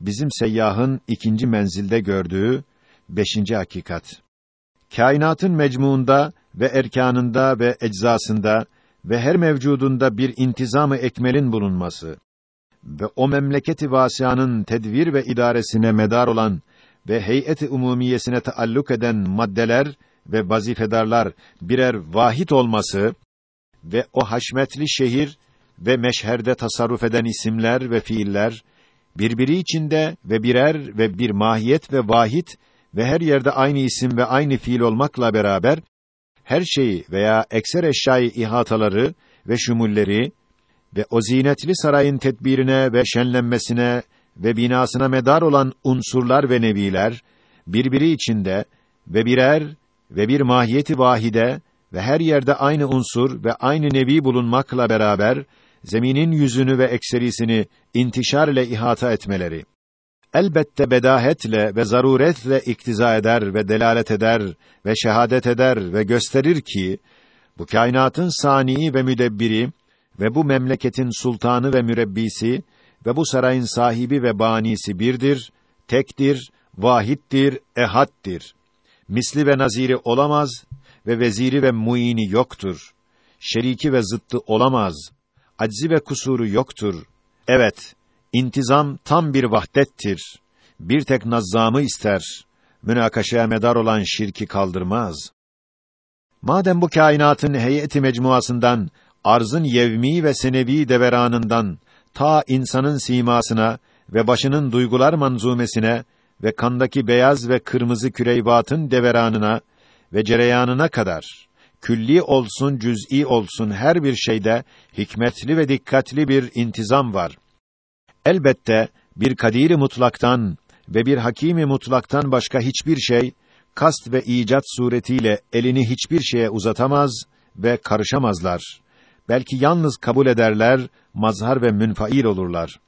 bizim seyyahın ikinci menzilde gördüğü beşinci hakikat. Kainatın mecmuunda ve erkanında ve eczasında ve her mevcudunda bir intizamı ekmelin bulunması ve o memleketi vasianın tedvir ve idaresine medar olan ve heyeti umumiyesine taalluk eden maddeler ve vazifedarlar birer vahid olması ve o haşmetli şehir ve meşherde tasarruf eden isimler ve fiiller birbiri içinde ve birer ve bir mahiyet ve vahid ve her yerde aynı isim ve aynı fiil olmakla beraber her şeyi veya ekser eşyayı ihataları ve şumulleri ve o zinetli sarayın tedbirine ve şenlenmesine ve binasına medar olan unsurlar ve neviler birbiri içinde ve birer ve bir mahiyeti vahide ve her yerde aynı unsur ve aynı nevi bulunmakla beraber zeminin yüzünü ve ekserisini intişar ile ihata etmeleri elbette bedahetle ve zaruretle iktiza eder ve delalet eder ve şehadet eder ve gösterir ki bu kainatın sani ve müdebbiri ve bu memleketin sultanı ve mürebbisi ve bu sarayın sahibi ve banisi birdir, tektir, vahittir, ehaddir. Misli ve naziri olamaz ve veziri ve muini yoktur. Şeriki ve zıttı olamaz. Aczi ve kusuru yoktur. Evet, intizam tam bir vahdettir. Bir tek nazzamı ister. Münakaşaya medar olan şirki kaldırmaz. Madem bu kainatın heyeti mecmuasından arzın yevmi ve senevi deveranından ta insanın simasına ve başının duygular manzumesine ve kandaki beyaz ve kırmızı küreyvatın deveranına ve cereyanına kadar külli olsun cüz'i olsun her bir şeyde hikmetli ve dikkatli bir intizam var. Elbette bir kadiri mutlaktan ve bir hakimi mutlaktan başka hiçbir şey kast ve icat suretiyle elini hiçbir şeye uzatamaz ve karışamazlar. Belki yalnız kabul ederler, mazhar ve münfail olurlar.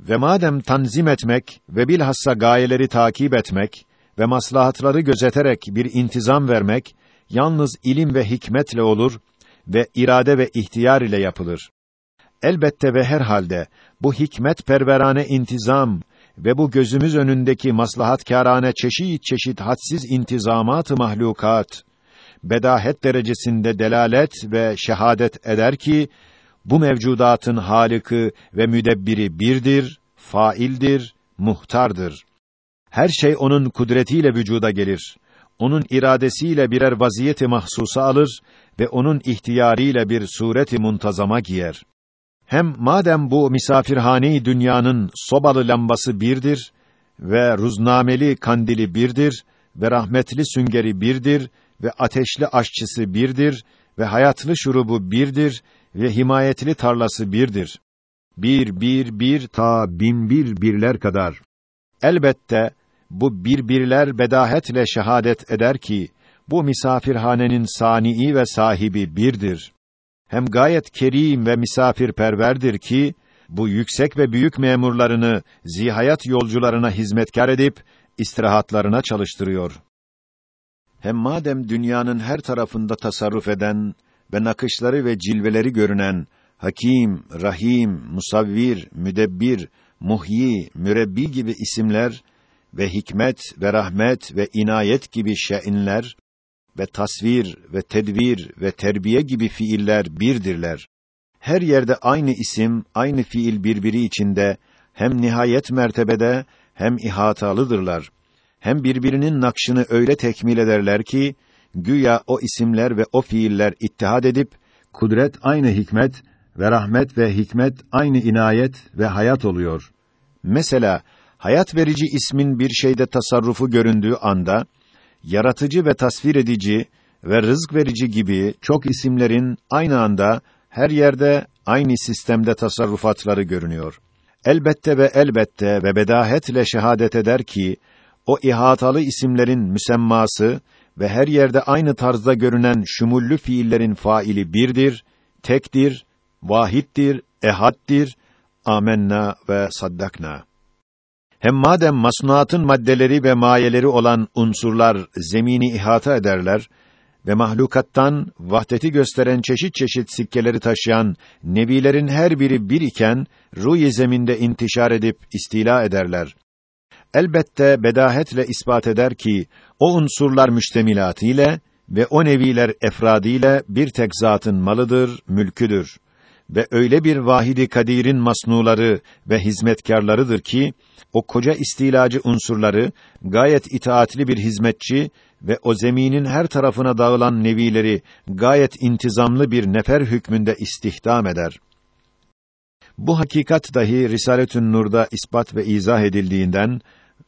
Ve madem tanzim etmek ve bilhassa gayeleri takip etmek ve maslahatları gözeterek bir intizam vermek yalnız ilim ve hikmetle olur ve irade ve ihtiyar ile yapılır. Elbette ve herhalde bu hikmet perverane intizam ve bu gözümüz önündeki maslahatkârane çeşit çeşit hadsiz intizamat-ı mahlukat bedahet derecesinde delalet ve şehadet eder ki bu mevcudatın halıkı ve müdebbiri birdir, faildir, muhtardır. Her şey onun kudretiyle vücuda gelir. Onun iradesiyle birer vaziyeti mahsusa alır ve onun ihtiyarıyla bir sureti muntazama giyer. Hem madem bu misafirhane dünyanın sobalı lambası birdir ve ruznameli kandili birdir ve rahmetli süngeri birdir ve ateşli aşçısı birdir ve hayatlı şurubu birdir ve himayetli tarlası birdir. Bir, bir, bir ta bin bir birler kadar. Elbette bu bir birler bedahetle şehadet eder ki bu misafirhanenin sani'i ve sahibi birdir. Hem gayet kerim ve misafirperverdir ki bu yüksek ve büyük memurlarını zihayat yolcularına hizmetkar edip istirahatlarına çalıştırıyor. Hem madem dünyanın her tarafında tasarruf eden ve nakışları ve cilveleri görünen Hakim, Rahim, Musavvir, Müdebbir, Muhyi, Mürebbi gibi isimler ve hikmet ve rahmet ve inayet gibi şeinler ve tasvir ve tedvir ve terbiye gibi fiiller birdirler. Her yerde aynı isim, aynı fiil birbiri içinde hem nihayet mertebede hem ihatalıdırlar hem birbirinin nakşını öyle tekmil ederler ki güya o isimler ve o fiiller ittihad edip kudret aynı hikmet ve rahmet ve hikmet aynı inayet ve hayat oluyor. Mesela hayat verici ismin bir şeyde tasarrufu göründüğü anda yaratıcı ve tasvir edici ve rızık verici gibi çok isimlerin aynı anda her yerde aynı sistemde tasarrufatları görünüyor. Elbette ve elbette ve bedahetle şehadet eder ki o ihatalı isimlerin müsemması ve her yerde aynı tarzda görünen şumullü fiillerin faili birdir, tektir, vahittir, ehaddir, amenna ve saddakna. Hem madem masnuatın maddeleri ve mayeleri olan unsurlar zemini ihata ederler ve mahlukattan vahdeti gösteren çeşit çeşit sikkeleri taşıyan nebilerin her biri bir iken ruh zeminde intişar edip istila ederler. Elbette bedahetle ispat eder ki o unsurlar müştemilatı ile ve o neviler efradiyle bir tek zatın malıdır, mülküdür ve öyle bir vahidi kadirin masnuları ve hizmetkarlarıdır ki o koca istilacı unsurları gayet itaatli bir hizmetçi ve o zeminin her tarafına dağılan nevileri gayet intizamlı bir nefer hükmünde istihdam eder. Bu hakikat dahi Risaletün Nur'da ispat ve izah edildiğinden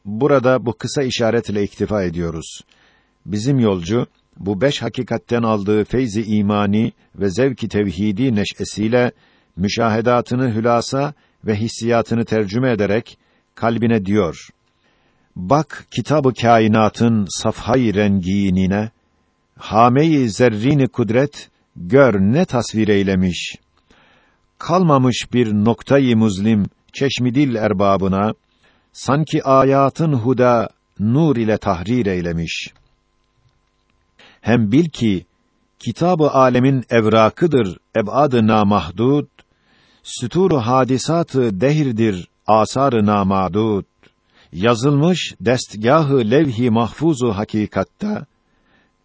burada bu kısa işaretle iktifa ediyoruz. Bizim yolcu bu beş hakikatten aldığı feyzi imani ve zevki tevhidi neşesiyle müşahedatını hülasa ve hissiyatını tercüme ederek kalbine diyor: Bak kitabı kainatın safhay renginine, hame-i zerrini kudret gör ne tasvir eylemiş. Kalmamış bir noktayı muzlim çeşmidil erbabına sanki ayatın huda nur ile tahrir eylemiş. Hem bil ki kitabı alemin evrakıdır ebad-ı namahdud, süturu hadisatı dehirdir asar-ı namadud. Yazılmış destgahı levh-i mahfuzu hakikatta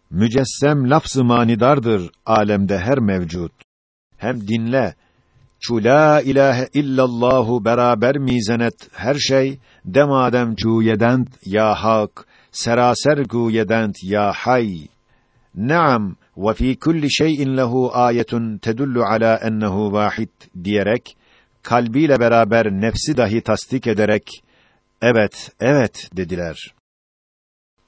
mücessem lafz-ı manidardır alemde her mevcut. Hem dinle Çu la ilahe illallahu beraber mizenet her şey demadem cuyedent ya hak seraser guyedent ya hay Naam ve fi kulli şey'in lehu ayetun tedullu ala ennehu vahid diyerek kalbiyle beraber nefsi dahi tasdik ederek evet evet dediler.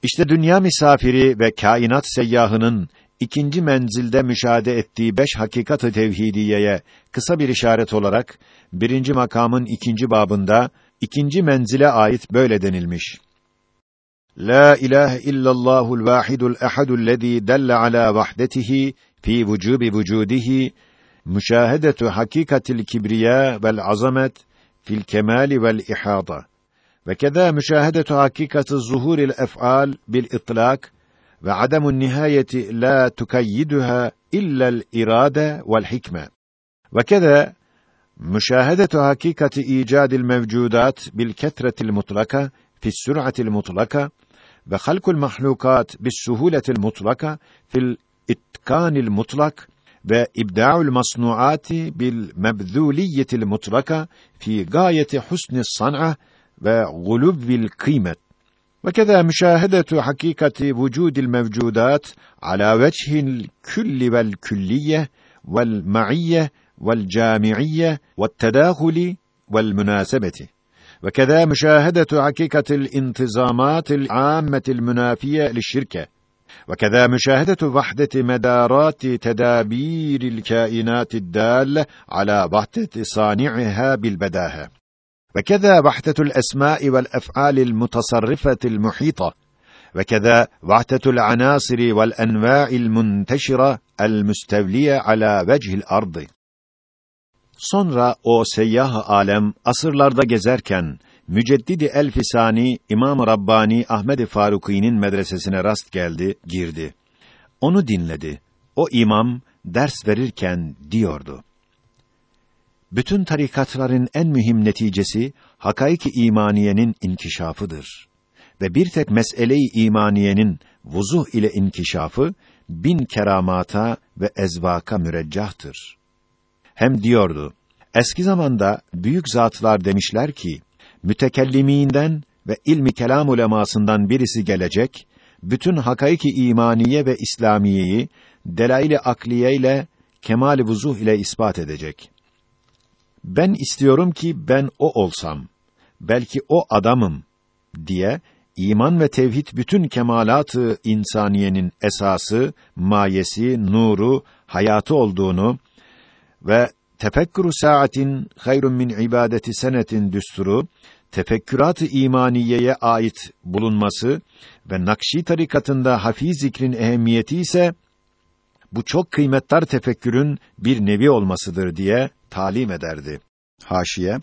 İşte dünya misafiri ve kainat seyyahının ikinci menzilde müşahede ettiği beş hakikat-ı tevhidiyeye kısa bir işaret olarak birinci makamın ikinci babında ikinci menzile ait böyle denilmiş. لا إله إلا الله الواحد الأحد الذي دل على وحدته في وجوب وجوده مشاهدة حقيقة الكبرياء والعظمة في الكمال والإحاطة. وكذا مشاهدة حقيقة الظهور الأفعال بالإطلاق وعدم النهاية لا تكيدها إلا الإرادة والحكمة. وكذا مشاهدة حقيقة إيجاد الموجودات بالكثرة المطلقة في السرعة المطلقة وخلق المخلوقات بالسهولة المطلقة في الإتقان المطلق وإبداع المصنوعات بالمبذولية المطلقة في غاية حسن الصنعة وغلو القيمة. وكذا مشاهدة حقيقة وجود الموجودات على وجه الكل والكلية والمعية والجامعية والتداخل والمناسبة. وكذا مشاهدة حقيقة الانتظامات العامة المنافية للشركة. وكذا مشاهدة وحدة مدارات تدابير الكائنات الدالة على وحدة صانعها بالبداهة. وكذا وحدة الأسماء والأفعال المتصرفة المحيطة. وكذا وحدة العناصر والأنواع المنتشرة المستولية على وجه الأرض. Sonra o seyyah alem asırlarda gezerken Müceddidi Elfisani İmam Rabbani Ahmed Faruki'nin medresesine rast geldi, girdi. Onu dinledi. O imam ders verirken diyordu. Bütün tarikatların en mühim neticesi hakaiki imaniyenin inkişafıdır ve bir tek meseleyi imaniyenin vuzuh ile inkişafı bin keramata ve ezvaka müreccahtır. Hem diyordu, eski zamanda büyük zatlar demişler ki, mütekelliminden ve ilmi kelam ulemasından birisi gelecek, bütün hakaiki imaniye ve İslamiyeyi delail-i akliye ile kemal-i vuzuh ile ispat edecek. Ben istiyorum ki ben o olsam, belki o adamım diye iman ve tevhid bütün kemalatı insaniyenin esası, mayesi, nuru, hayatı olduğunu ve tefekkürü saatin hayrun min ibadeti senetin düsturu tefekkürat-ı imaniyeye ait bulunması ve Nakşi tarikatında hafiz zikrin ehemmiyeti ise bu çok kıymetli tefekkürün bir nevi olmasıdır diye talim ederdi. Haşiye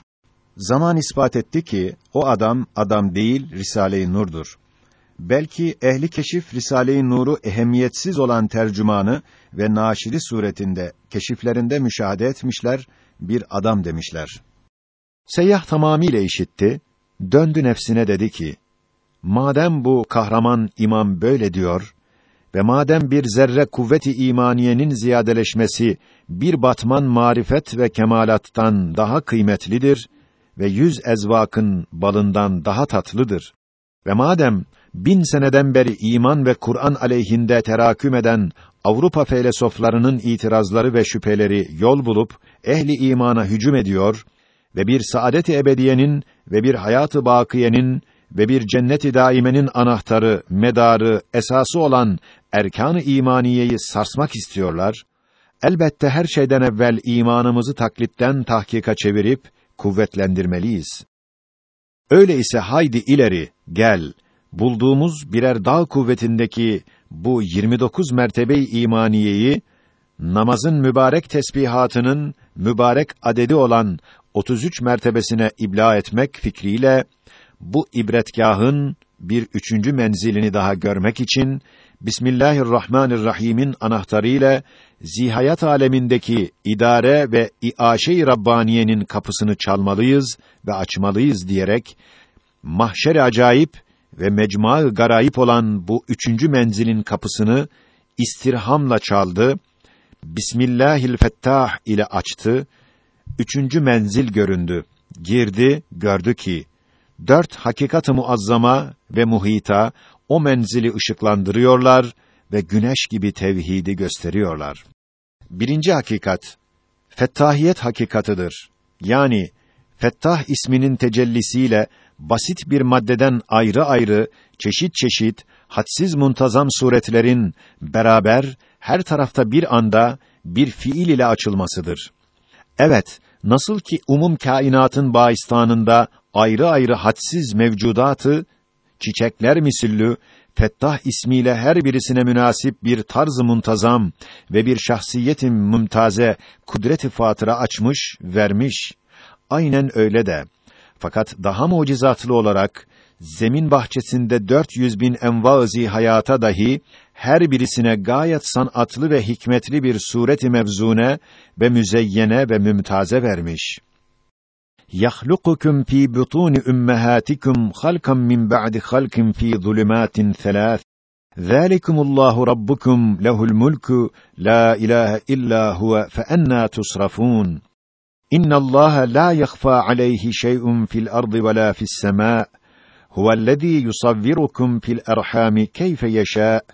Zaman ispat etti ki o adam adam değil Risale-i Nur'dur. Belki ehli keşif Risale-i Nur'u ehemmiyetsiz olan tercümanı ve naşiri suretinde keşiflerinde müşahede etmişler, bir adam demişler. Seyyah tamamiyle işitti, döndü nefsine dedi ki: Madem bu kahraman imam böyle diyor ve madem bir zerre kuvveti imaniyenin ziyadeleşmesi bir batman marifet ve kemalattan daha kıymetlidir ve yüz ezvakın balından daha tatlıdır ve madem bin seneden beri iman ve Kur'an aleyhinde teraküm eden Avrupa felsefelerinin itirazları ve şüpheleri yol bulup ehli imana hücum ediyor ve bir saadet-i ebediyenin ve bir hayatı bakiyenin ve bir cennet-i daimenin anahtarı, medarı, esası olan erkan-ı imaniyeyi sarsmak istiyorlar. Elbette her şeyden evvel imanımızı taklitten tahkika çevirip kuvvetlendirmeliyiz. Öyle ise haydi ileri, gel. Bulduğumuz birer dağ kuvvetindeki bu 29 mertebe-i imaniyeyi namazın mübarek tesbihatının mübarek adedi olan 33 mertebesine ibla etmek fikriyle bu ibretgahın bir üçüncü menzilini daha görmek için Bismillahirrahmanirrahim'in anahtarıyla zihayat alemindeki idare ve iaşe-i Rabbaniye'nin kapısını çalmalıyız ve açmalıyız diyerek mahşer acayip ve mecmua garayip olan bu üçüncü menzilin kapısını istirhamla çaldı. Bismillahil ile açtı. Üçüncü menzil göründü. Girdi, gördü ki dört hakikat-ı muazzama ve muhita o menzili ışıklandırıyorlar ve güneş gibi tevhidi gösteriyorlar. Birinci hakikat, fettahiyet hakikatıdır. Yani, Fettah isminin tecellisiyle basit bir maddeden ayrı ayrı, çeşit çeşit, hadsiz muntazam suretlerin beraber her tarafta bir anda bir fiil ile açılmasıdır. Evet, nasıl ki umum kainatın baistanında ayrı ayrı hadsiz mevcudatı çiçekler misillü Fettah ismiyle her birisine münasip bir tarz-ı muntazam ve bir şahsiyetin mümtaze kudret-i fatıra açmış, vermiş. Aynen öyle de. Fakat daha mucizatlı olarak zemin bahçesinde 400 bin enva-ı hayata dahi her birisine gayet sanatlı ve hikmetli bir sureti mevzune ve müzeyyene ve mümtaze vermiş. يخلقكم في بطون أمهاتكم خلقا من بعد خلق في ظلمات ثلاث. ذلكم الله ربكم له الملك لا إله إلا هو فأنا تصرفون. إن الله لا يخفى عليه شيء في الأرض ولا في السماء. هو الذي يصوركم في الأرحام كيف يشاء.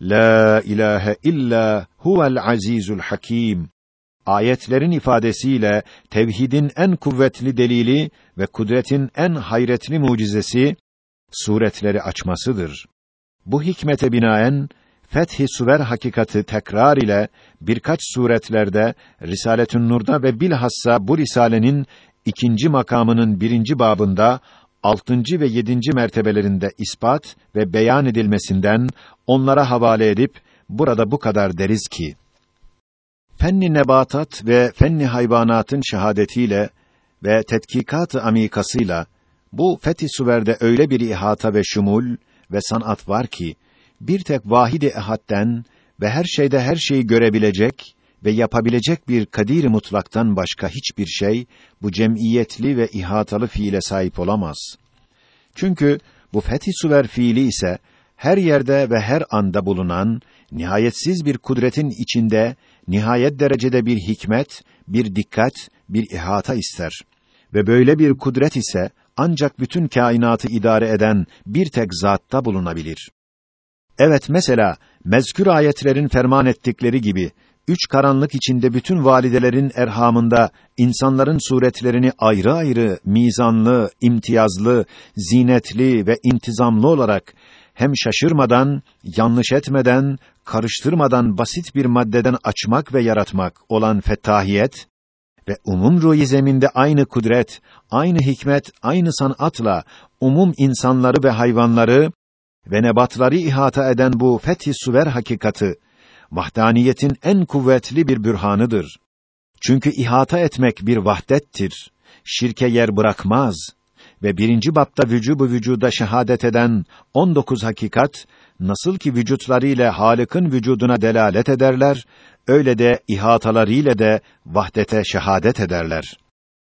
لا إله إلا هو العزيز الحكيم. Ayetlerin ifadesiyle tevhidin en kuvvetli delili ve kudretin en hayretli mucizesi suretleri açmasıdır. Bu hikmete binaen Fethi Suver hakikati tekrar ile birkaç suretlerde Risaletün Nur'da ve bilhassa bu risalenin ikinci makamının birinci babında altıncı ve yedinci mertebelerinde ispat ve beyan edilmesinden onlara havale edip burada bu kadar deriz ki fenni nebatat ve fenni hayvanatın şehadetiyle ve tetkikat-ı amikasıyla bu fethi suverde öyle bir ihata ve şumul ve sanat var ki bir tek vahidi ehadden ve her şeyde her şeyi görebilecek ve yapabilecek bir kadir mutlaktan başka hiçbir şey bu cemiyetli ve ihatalı fiile sahip olamaz. Çünkü bu fethi suver fiili ise her yerde ve her anda bulunan nihayetsiz bir kudretin içinde nihayet derecede bir hikmet, bir dikkat, bir ihata ister. Ve böyle bir kudret ise ancak bütün kainatı idare eden bir tek zatta bulunabilir. Evet mesela mezkür ayetlerin ferman ettikleri gibi üç karanlık içinde bütün validelerin erhamında insanların suretlerini ayrı ayrı mizanlı, imtiyazlı, zinetli ve intizamlı olarak hem şaşırmadan, yanlış etmeden, karıştırmadan basit bir maddeden açmak ve yaratmak olan fettahiyet ve umum ruhi zeminde aynı kudret, aynı hikmet, aynı sanatla umum insanları ve hayvanları ve nebatları ihata eden bu fethi suver hakikati vahdaniyetin en kuvvetli bir bürhanıdır. Çünkü ihata etmek bir vahdettir. Şirke yer bırakmaz ve birinci bapta vücubu vücuda şehadet eden 19 hakikat nasıl ki vücutlarıyla Halık'ın vücuduna delalet ederler, öyle de ihatalarıyla de vahdete şehadet ederler.